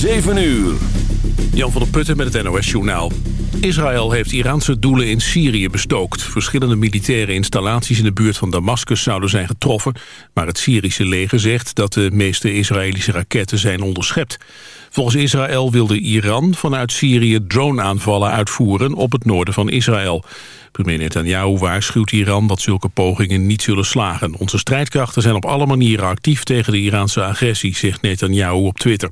7 uur. Jan van der Putten met het NOS-journaal. Israël heeft Iraanse doelen in Syrië bestookt. Verschillende militaire installaties in de buurt van Damascus zouden zijn getroffen... maar het Syrische leger zegt dat de meeste Israëlische raketten zijn onderschept. Volgens Israël wilde Iran vanuit Syrië drone-aanvallen uitvoeren op het noorden van Israël. Premier Netanyahu waarschuwt Iran dat zulke pogingen niet zullen slagen. Onze strijdkrachten zijn op alle manieren actief tegen de Iraanse agressie, zegt Netanyahu op Twitter.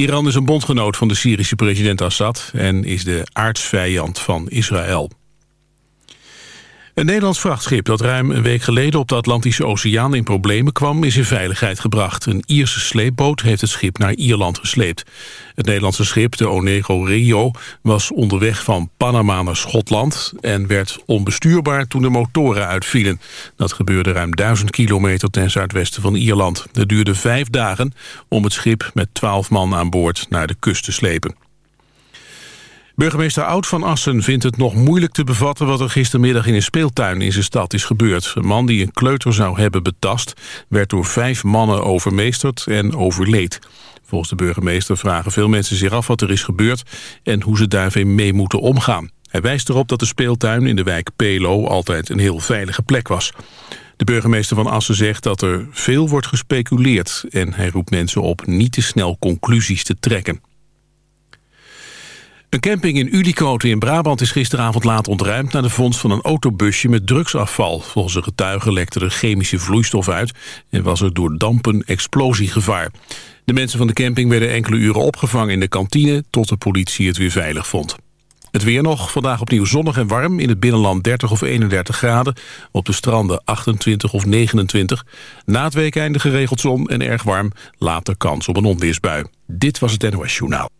Iran is een bondgenoot van de Syrische president Assad... en is de aardsvijand van Israël. Een Nederlands vrachtschip dat ruim een week geleden op de Atlantische Oceaan in problemen kwam is in veiligheid gebracht. Een Ierse sleepboot heeft het schip naar Ierland gesleept. Het Nederlandse schip, de Onego Rio, was onderweg van Panama naar Schotland en werd onbestuurbaar toen de motoren uitvielen. Dat gebeurde ruim duizend kilometer ten zuidwesten van Ierland. Het duurde vijf dagen om het schip met twaalf man aan boord naar de kust te slepen. Burgemeester Oud van Assen vindt het nog moeilijk te bevatten... wat er gistermiddag in een speeltuin in zijn stad is gebeurd. Een man die een kleuter zou hebben betast... werd door vijf mannen overmeesterd en overleed. Volgens de burgemeester vragen veel mensen zich af wat er is gebeurd... en hoe ze daarmee mee moeten omgaan. Hij wijst erop dat de speeltuin in de wijk Pelo altijd een heel veilige plek was. De burgemeester van Assen zegt dat er veel wordt gespeculeerd... en hij roept mensen op niet te snel conclusies te trekken. Een camping in Ulicote in Brabant is gisteravond laat ontruimd... na de vondst van een autobusje met drugsafval. Volgens de getuigen lekte er chemische vloeistof uit... en was er door dampen explosiegevaar. De mensen van de camping werden enkele uren opgevangen in de kantine... tot de politie het weer veilig vond. Het weer nog, vandaag opnieuw zonnig en warm. In het binnenland 30 of 31 graden. Op de stranden 28 of 29. Na het weekende geregeld zon en erg warm. Later kans op een onweersbui. Dit was het NOS Journaal.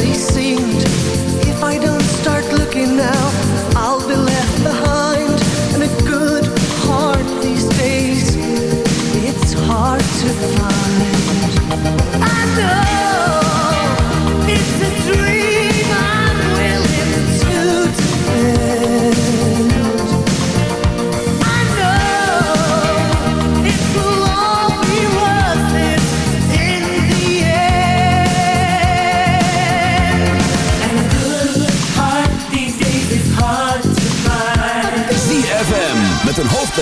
they seemed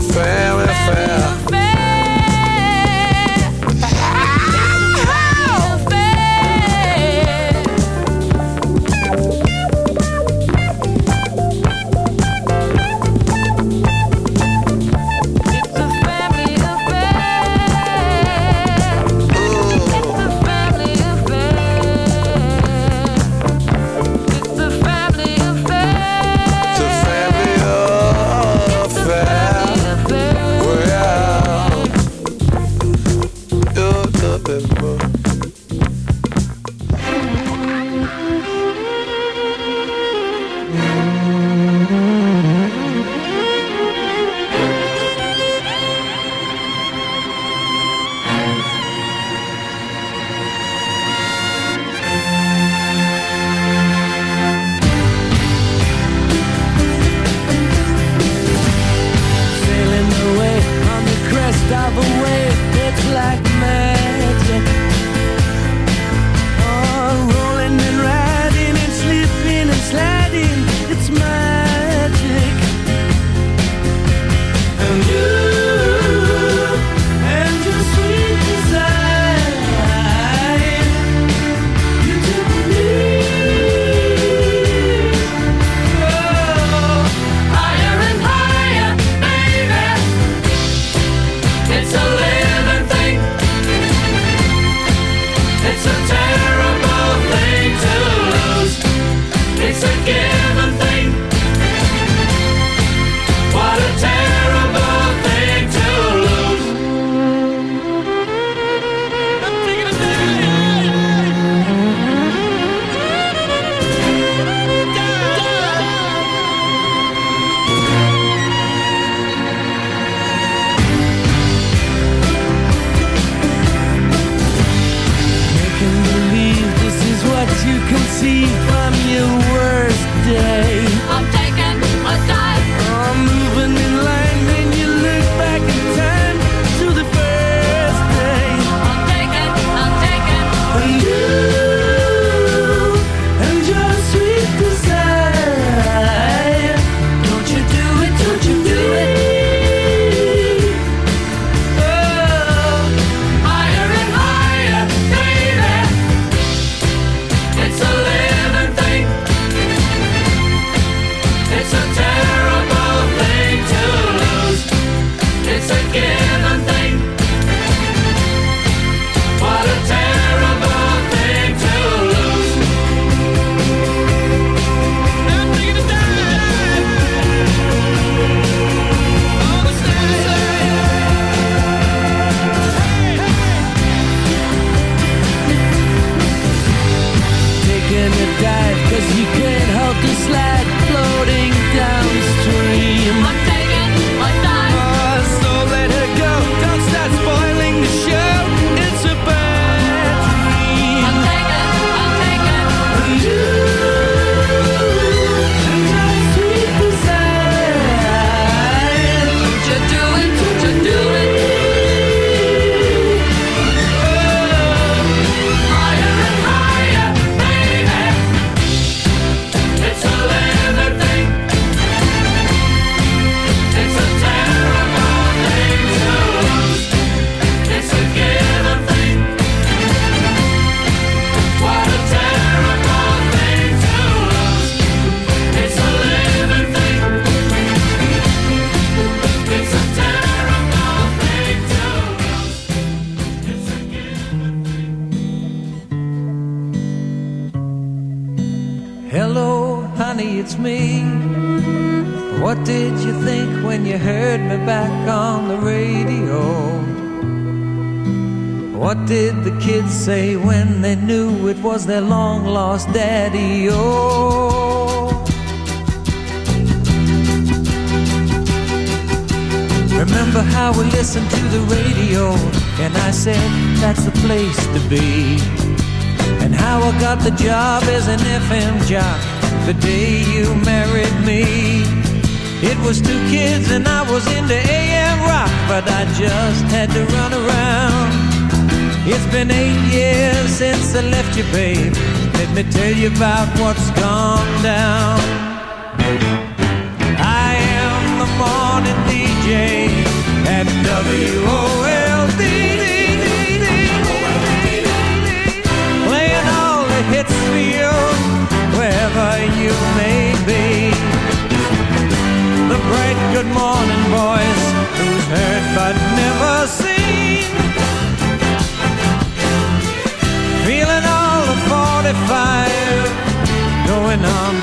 Family affair. About what's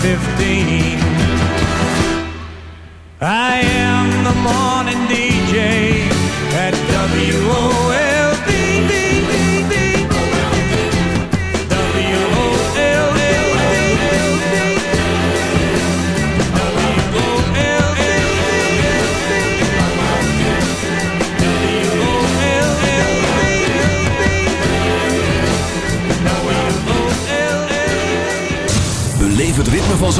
15. I am the morning DJ at WOLD.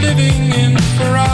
living in Ferrari.